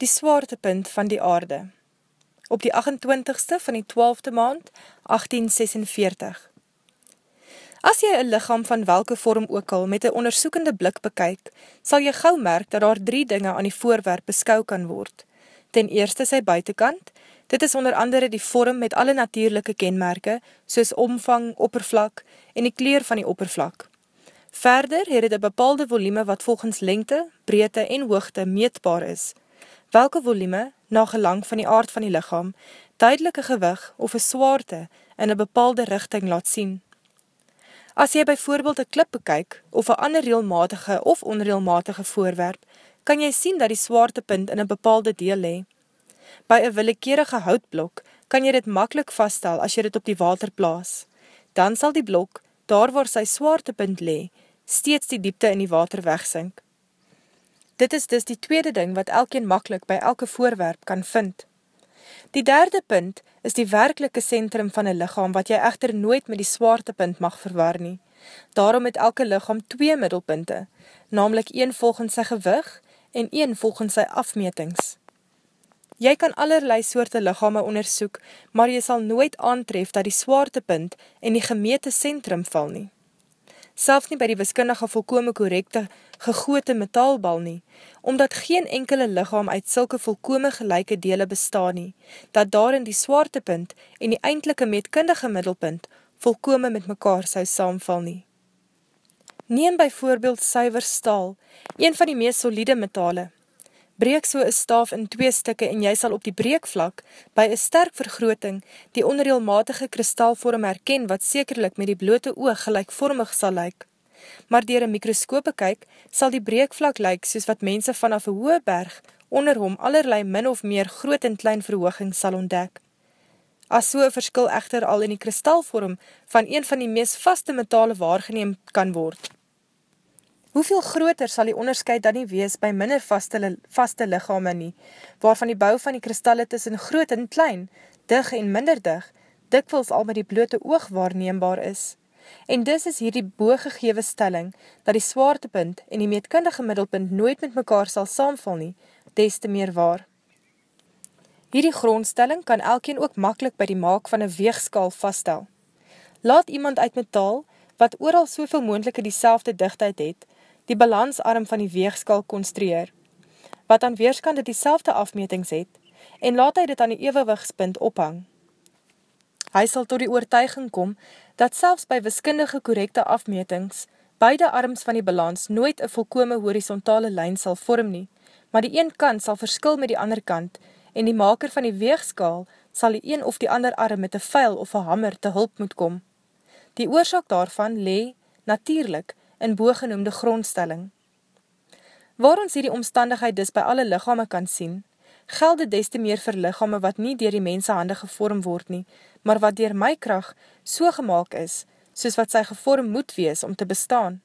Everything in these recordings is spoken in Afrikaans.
die swaartepunt van die aarde. Op die 28ste van die 12de maand, 1846. As jy een lichaam van welke vorm ook al met een onderzoekende blik bekyk, sal jy gauw merk dat daar drie dinge aan die voorwerp beskou kan word. Ten eerste sy buitenkant, dit is onder andere die vorm met alle natuurlijke kenmerke, soos omvang, oppervlak en die kleer van die oppervlak. Verder het het een bepaalde volume wat volgens lengte, breedte en hoogte meetbaar is, welke volume, na gelang van die aard van die lichaam, duidelike gewig of een swaarte in een bepaalde richting laat sien. As jy byvoorbeeld een klip bekyk, of een ander reelmatige of onreelmatige voorwerp, kan jy sien dat die swaartepunt in een bepaalde deel lee. By een willekeerige houtblok kan jy dit makkelijk vaststel as jy dit op die water plaas. Dan sal die blok, daar waar sy swaartepunt lee, steeds die diepte in die water wegsink. Dit is dus die tweede ding wat elkeen makkelijk by elke voorwerp kan vind. Die derde punt is die werkelike centrum van een lichaam wat jy echter nooit met die swaartepunt mag verwar nie. Daarom het elke lichaam twee middelpunte, namelijk een volgens sy gewig en een volgens sy afmetings. Jy kan allerlei soorte lichame onderzoek, maar jy sal nooit aantref dat die swaartepunt en die gemete centrum val nie selfs nie by die wiskundige volkome korrekte gegote metaalbal nie, omdat geen enkele lichaam uit sulke volkome gelijke dele bestaan nie, dat daarin die swaartepunt en die eindelike metkundige middelpunt volkome met mekaar sou saamval nie. Neem by voorbeeld suiver staal, een van die meest solide metale, breek so een staaf in twee stikke en jy sal op die breekvlak, by een sterk vergrooting, die onreelmatige kristalvorm herken wat sekerlik met die blote oog gelijkvormig sal lyk. Maar dier een mikroskope kyk, sal die breekvlak lyk soos wat mense vanaf een hoë berg onder hom allerlei min of meer groot en klein verhooging sal ontdek. As so een verskil echter al in die kristalvorm van een van die meest vaste metale waargeneem kan word, Hoeveel groter sal die onderscheid dan nie wees by minder vaste, vaste lichame nie, waarvan die bouw van die kristalle tussen groot en klein, dig en minder dig, dikwils al met die blote oog waarneembaar is. En dis is hier die booggegewe stelling, dat die swaartepunt en die meetkundige middelpunt nooit met mekaar sal saamval nie, des te meer waar. Hierdie grondstelling kan elkeen ook makkelijk by die maak van een weegskaal vaststel. Laat iemand uit metaal, wat ooral soveel moendelike die selfde dichtheid het, die balansarm van die weegskal konstrueer, wat aan weerskande die selfde afmetings het, en laat hy dit aan die evenwigspunt ophang. Hy sal tot die oortuiging kom, dat selfs by wiskundige korrekte afmetings, beide arms van die balans nooit een volkome horizontale lijn sal vorm nie, maar die een kant sal verskil met die ander kant, en die maker van die weegskaal sal die een of die ander arm met een vuil of een hammer te hulp moet kom. Die oorzaak daarvan lee, natuurlijk, in boogenoemde grondstelling. Waar ons hierdie omstandigheid dus by alle lichame kan sien, gelde des te meer vir lichame wat nie dier die mense hande gevorm word nie, maar wat dier my kracht so gemaakt is, soos wat sy gevorm moet wees om te bestaan.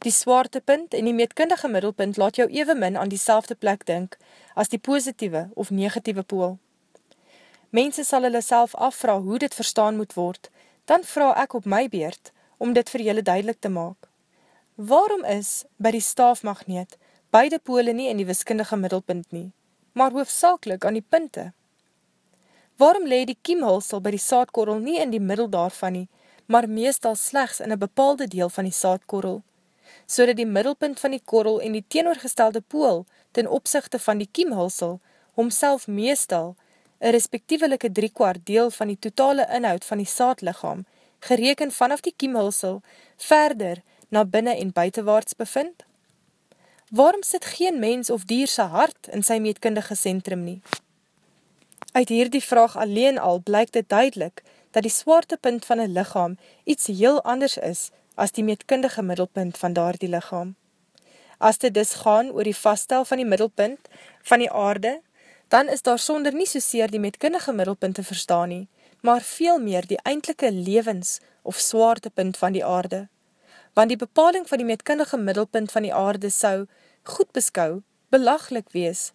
Die swaartepunt en die meetkundige middelpunt laat jou even min aan die plek dink as die positieve of negatieve pool. Mense sal hulle self afvra hoe dit verstaan moet word, dan vraag ek op my beurt, om dit vir julle duidelik te maak. Waarom is, by die staafmagneet, beide pole nie in die wiskundige middelpunt nie, maar hoofdzakelik aan die punte? Waarom leid die kiemhulsel by die saadkorrel nie in die middel daarvan nie, maar meestal slechts in een bepaalde deel van die saadkorrel, so die middelpunt van die korrel en die teenoorgestelde pool ten opzichte van die kiemhulsel homself meestal een respectievelike driekwart deel van die totale inhoud van die saadlichaam gereken vanaf die kiemhulsel, verder na binnen en buitenwaarts bevind? Waarom sit geen mens of dierse hart in sy meetkundige centrum nie? Uit hierdie vraag alleen al blyk dit duidelik dat die swaartepunt van een lichaam iets heel anders is as die meetkundige middelpunt van daar die lichaam. As dit dus gaan oor die vaststel van die middelpunt van die aarde, dan is daar sonder nie soseer die meetkundige middelpunt te verstaan nie, maar veel meer die eindelike levens of swaartepunt van die aarde. Want die bepaling van die meetkundige middelpunt van die aarde sou, goed beskou, belaglik wees.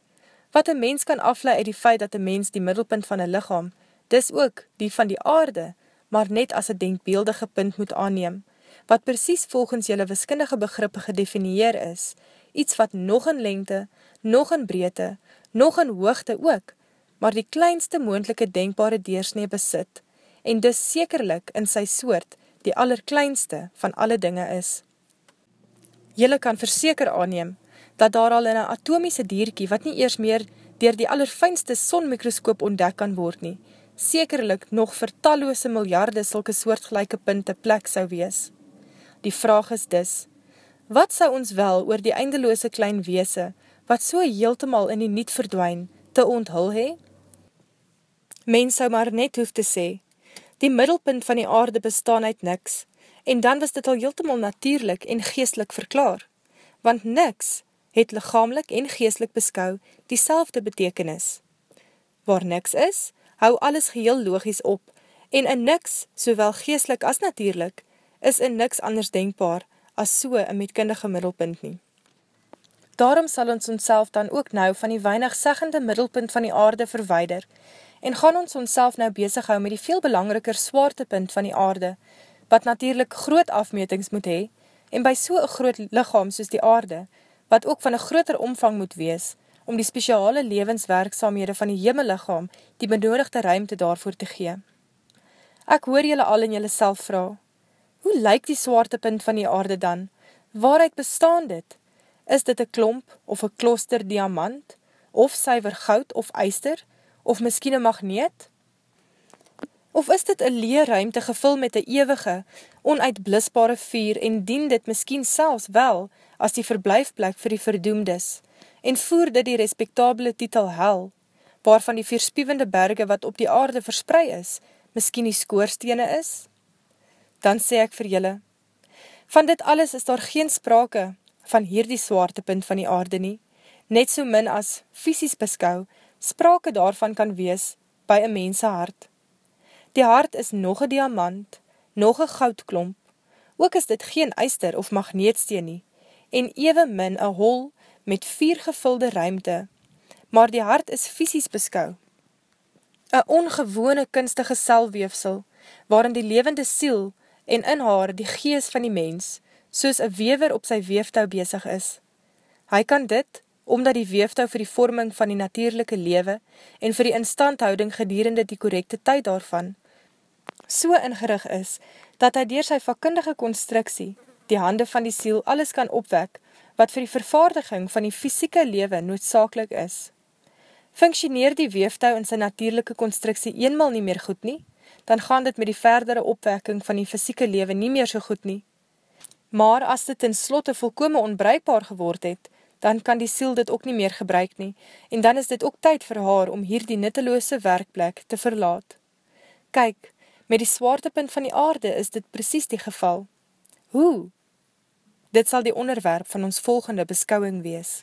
Wat een mens kan aflei uit die feit dat een mens die middelpunt van een lichaam, dis ook die van die aarde, maar net as een denkbeeldige punt moet aanneem, wat precies volgens jylle wiskundige begrippe gedefinieer is, iets wat nog in lengte, nog in breedte, nog in hoogte ook, maar die kleinste moendelike denkbare deursnee besit, en dus sekerlik in sy soort die allerkleinste van alle dinge is. Julle kan verseker aanneem, dat daar al in een atomiese dierkie, wat nie eers meer dier die allerfijnste sonmikroskoop ontdek kan word nie, sekerlik nog vir talloose miljarde sulke soortgelijke punte plek sou wees. Die vraag is dis, wat sou ons wel oor die eindeloose klein weese, wat so heeltemal in die niet verdwijn, te onthul hee? Mens sou maar net hoef te sê, die middelpunt van die aarde bestaan uit niks, en dan was dit al heeltemal natuurlijk en geestelik verklaar, want niks het lichamelik en geestelik beskou die selfde betekenis. Waar niks is, hou alles geheel logisch op, en in niks, sowel geestelik as natuurlijk, is in niks anders denkbaar as so een metkundige middelpunt nie. Daarom sal ons ons dan ook nou van die weinig seggende middelpunt van die aarde verweider, en gaan ons ons nou bezig hou met die veel belangriker swaartepunt van die aarde, wat natuurlijk groot afmetings moet hee, en by so'n groot lichaam soos die aarde, wat ook van een groter omvang moet wees, om die speciale levenswerksamhede van die hemellichaam die benodigde ruimte daarvoor te gee. Ek hoor jylle al in jylle self vraag, hoe lyk die swaartepunt van die aarde dan? Waaruit bestaan dit? Is dit een klomp of een kloster diamant, of syver goud of eister, of miskien een magneet? Of is dit een leerruimte gevul met een ewige, onuitblisbare vuur en dien dit miskien selfs wel as die verblijfplek vir die verdoemdes en voer dit die respectabele titel hel, waarvan die verspiewende berge wat op die aarde versprei is, miskien die skoorstene is? Dan sê ek vir julle, van dit alles is daar geen sprake van hierdie swaartepunt van die aarde nie, net so min as, fysisk beskou, sprake daarvan kan wees by een mense hart. Die hart is nog een diamant, nog een goudklomp, ook is dit geen eister of magneetsteen nie, en ewe min een hol met vier gevulde ruimte, maar die hart is fysisk beskou. Een ongewone kunstige selweefsel, waarin die levende siel en in haar die gees van die mens, soos een wever op sy weeftou bezig is. Hy kan dit, omdat die weeftou vir die vorming van die natuurlijke lewe en vir die instandhouding gedurende die correcte tyd daarvan, so ingerig is, dat hy dier sy vakkundige constructie die hande van die siel alles kan opwek, wat vir die vervaardiging van die fysieke lewe noodzakelik is. Functioneer die weeftou in sy natuurlijke constructie eenmaal nie meer goed nie, dan gaan dit met die verdere opwekking van die fysieke lewe nie meer so goed nie. Maar as dit in slotte volkome onbruikbaar geword het, dan kan die siel dit ook nie meer gebruik nie, en dan is dit ook tyd vir haar om hier die nitteloose werkplek te verlaat. Kyk, met die swaartepunt van die aarde is dit precies die geval. Hoe? Dit sal die onderwerp van ons volgende beskouwing wees.